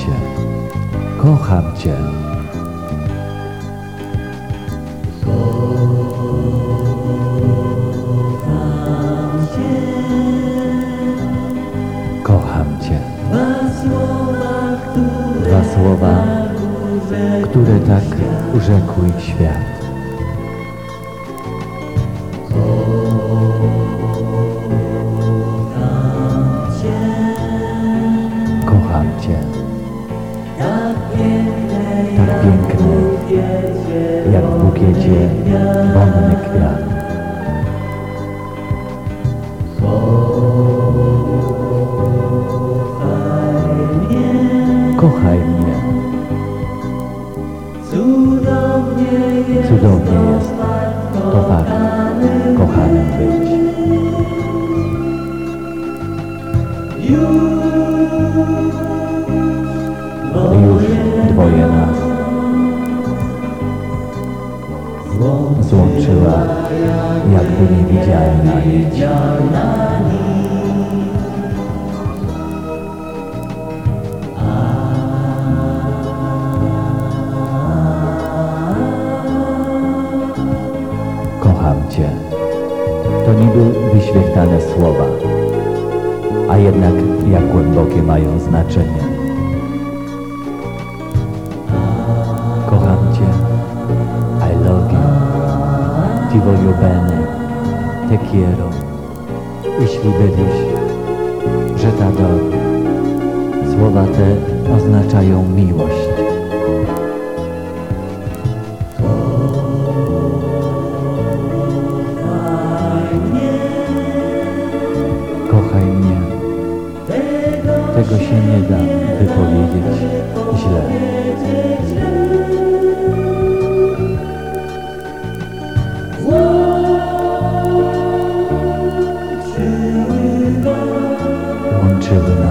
Cię, kocham Cię. Kocham Cię. Dwa słowa, które tak urzekły świat. Piękny, jak w bukiecie wonny kwiat. Kochaj mnie. Cudownie jest to fakt, kochanym być. Złączyła jakby niewidzialna nić. Kocham Cię. To niby wyświechtane słowa, a jednak jak głębokie mają znaczenie. Ti voglio bene. Te quiero. Jeśli wiedzieć, że ta do słowa te oznaczają miłość. Kochaj mnie. Tego się nie da wypowiedzieć źle. kaçırdın